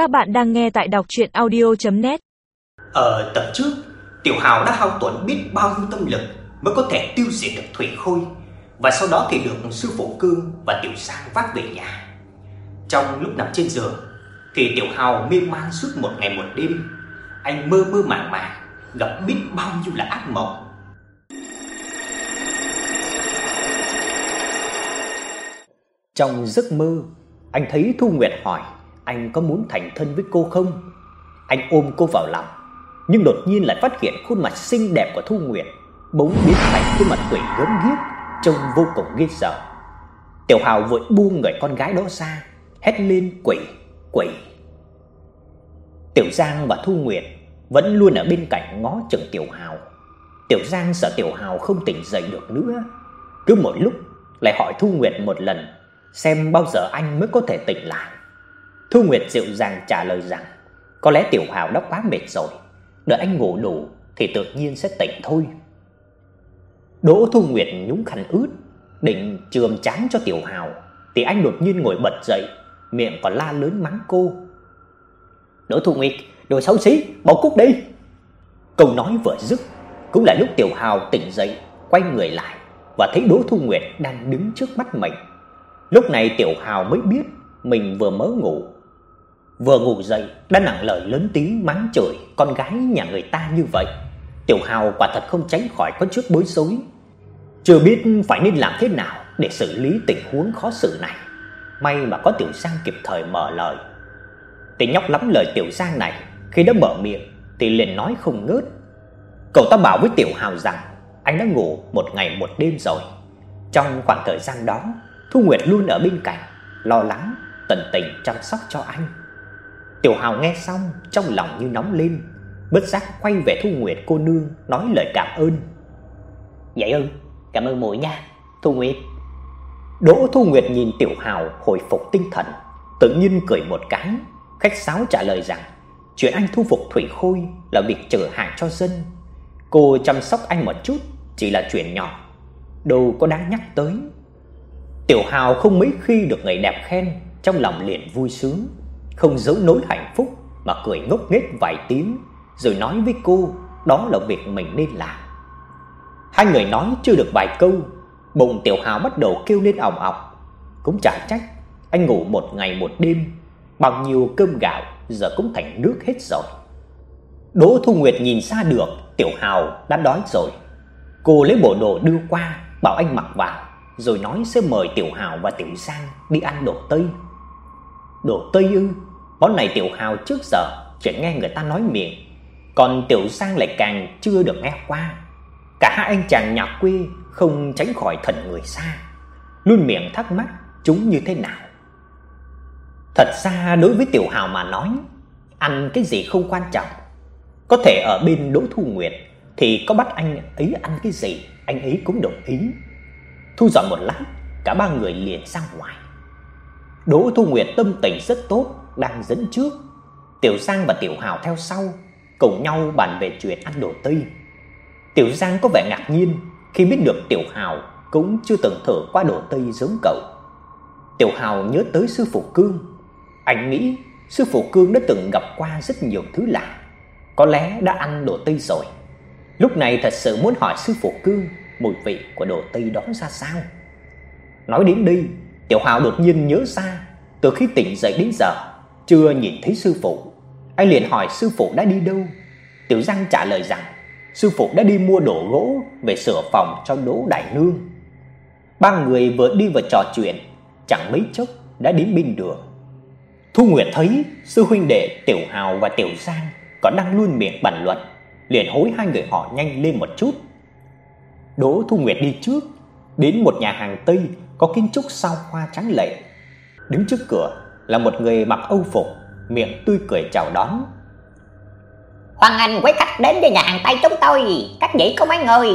Các bạn đang nghe tại đọc audio net Ở tập trước, Tiểu Hào đã hao tổn biết bao nhiêu tâm lực mới có thể tiêu diệt được Thủy Khôi và sau đó thì được sư phụ Cương và Tiểu Sang vác về nhà. Trong lúc nằm trên giường thì Tiểu Hào mê man suốt một ngày một đêm, anh mơ mơ màng màng gặp biết bao nhiêu là ác mộng. Trong giấc mơ, anh thấy Thu Nguyệt hỏi anh có muốn thành thân với cô không? Anh ôm cô vào lòng, nhưng đột nhiên lại phát hiện khuôn mặt xinh đẹp của Thu Nguyệt bỗng biến thành khuôn mặt quỷ gớm ghiếc, trông vô cùng ghê sợ. Tiểu Hào vội buông người con gái đó ra, hét lên quỷ, quỷ. Tiểu Giang và Thu Nguyệt vẫn luôn ở bên cạnh ngó chừng Tiểu Hào. Tiểu Giang sợ Tiểu Hào không tỉnh dậy được nữa, cứ mỗi lúc lại hỏi Thu Nguyệt một lần xem bao giờ anh mới có thể tỉnh lại. Thu Nguyệt dịu dàng trả lời rằng có lẽ Tiểu Hào đã quá mệt rồi, đợi anh ngủ đủ thì tự nhiên sẽ tỉnh thôi. Đỗ Thu Nguyệt nhúng khăn ướt, định chườm chán cho Tiểu Hào thì anh đột nhiên ngồi bật dậy, miệng còn la lớn mắng cô. "Đỗ Thu Nguyệt, đồ xấu xí, bỏ cút đi." Câu nói vừa dứt, cũng là lúc Tiểu Hào tỉnh dậy, quay người lại và thấy Đỗ Thu Nguyệt đang đứng trước mắt mình. Lúc này Tiểu Hào mới biết mình vừa mới ngủ. Vừa ngủ dậy đã nặng lời lớn tiếng mắng chửi con gái nhà người ta như vậy. Tiểu Hào quả thật không tránh khỏi có chút bối rối. Chưa biết phải nên làm thế nào để xử lý tình huống khó xử này. May mà có Tiểu Giang kịp thời mở lời. Tên nhóc lắm lời Tiểu Giang này, khi đã mở miệng thì liền nói không ngớt. Cậu ta bảo với Tiểu Hào rằng anh đã ngủ một ngày một đêm rồi. Trong khoảng thời gian đó, Thu Nguyệt luôn ở bên cạnh, lo lắng, tận tình chăm sóc cho anh. Tiểu Hào nghe xong, trong lòng như nóng lên, bất giác quay về Thu Nguyệt cô nương nói lời cảm ơn. Dạ "Vậy ư, cảm ơn muội nha, Thu Nguyệt." Đỗ Thu Nguyệt nhìn Tiểu Hào hồi phục tinh thần, tự nhiên cười một cái, khách sáo trả lời rằng chuyện anh thu phục Thủy Khôi là việc chở hàng cho dân. Cô chăm sóc anh một chút chỉ là chuyện nhỏ, đâu có đáng nhắc tới. Tiểu Hào không mấy khi được người đẹp khen, trong lòng liền vui sướng, không giấu nỗi hạnh phúc mà cười ngốc nghếch vài tiếng, rồi nói với cô đó là việc mình nên làm. Hai người nói chưa được vài câu, bụng Tiểu Hào bắt đầu kêu lên ỏng ọc, cũng chả trách, anh ngủ một ngày một đêm, bao nhiêu cơm gạo giờ cũng thành nước hết rồi. Đỗ Thu Nguyệt nhìn xa được, Tiểu Hào đã đói rồi. Cô lấy bộ đồ đưa qua, bảo anh mặc vào rồi nói sẽ mời Tiểu Hào và Tiểu Giang đi ăn đồ Tây. Đồ Tây ư? Món này Tiểu Hào trước giờ chỉ nghe người ta nói miệng, còn Tiểu Giang lại càng chưa được nghe qua. Cả hai anh chàng nhà quê không tránh khỏi thần người xa, luôn miệng thắc mắc chúng như thế nào. Thật ra đối với Tiểu Hào mà nói, ăn cái gì không quan trọng. Có thể ở bên Đỗ Thu Nguyệt thì có bắt anh ấy ăn cái gì, anh ấy cũng đồng ý. Thu dọn một lát, cả ba người liền ra ngoài. Đỗ Thu Nguyệt tâm tình rất tốt, đang dẫn trước. Tiểu Giang và Tiểu Hào theo sau, cùng nhau bàn về chuyện ăn đồ Tây. Tiểu Giang có vẻ ngạc nhiên khi biết được Tiểu Hào cũng chưa từng thử qua đồ Tây giống cậu. Tiểu Hào nhớ tới sư phụ Cương. Anh nghĩ sư phụ Cương đã từng gặp qua rất nhiều thứ lạ, có lẽ đã ăn đồ Tây rồi. Lúc này thật sự muốn hỏi sư phụ Cương mùi vị của đồ Tây đó ra sao. Nói đến đây, Tiểu Hào đột nhiên nhớ ra, từ khi tỉnh dậy đến giờ chưa nhìn thấy sư phụ. Anh liền hỏi sư phụ đã đi đâu. Tiểu Giang trả lời rằng sư phụ đã đi mua đồ gỗ về sửa phòng cho Đỗ Đại Nương. Ba người vừa đi vừa trò chuyện, chẳng mấy chốc đã đến bên đường. Thu Nguyệt thấy sư huynh đệ Tiểu Hào và Tiểu Giang còn đang luôn miệng bàn luận, liền hối hai người họ nhanh lên một chút Đỗ Thu Nguyệt đi trước, đến một nhà hàng Tây có kiến trúc sao hoa trắng lệ. Đứng trước cửa là một người mặc âu phục, miệng tươi cười chào đón. Hoan nghênh quý khách đến với nhà hàng Tây chúng tôi, các vị có mấy người.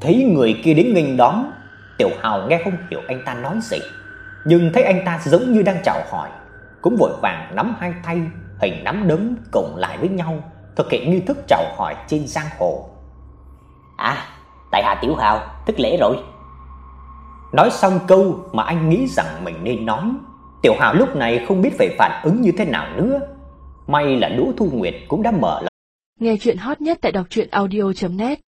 Thấy người kia đến nghênh đón, Tiểu Hào nghe không hiểu anh ta nói gì, nhưng thấy anh ta giống như đang chào hỏi, cũng vội vàng nắm hai tay, hình nắm đấm cộng lại với nhau, thực hiện nghi thức chào hỏi trên giang hồ. À, tại hạ Tiểu Hào thất lễ rồi. Nói xong câu mà anh nghĩ rằng mình nên nói, Tiểu Hạo lúc này không biết phải phản ứng như thế nào nữa. May là Đỗ Thu Nguyệt cũng đã mở lời. Nghe chuyện hot nhất tại đọc truyện audio net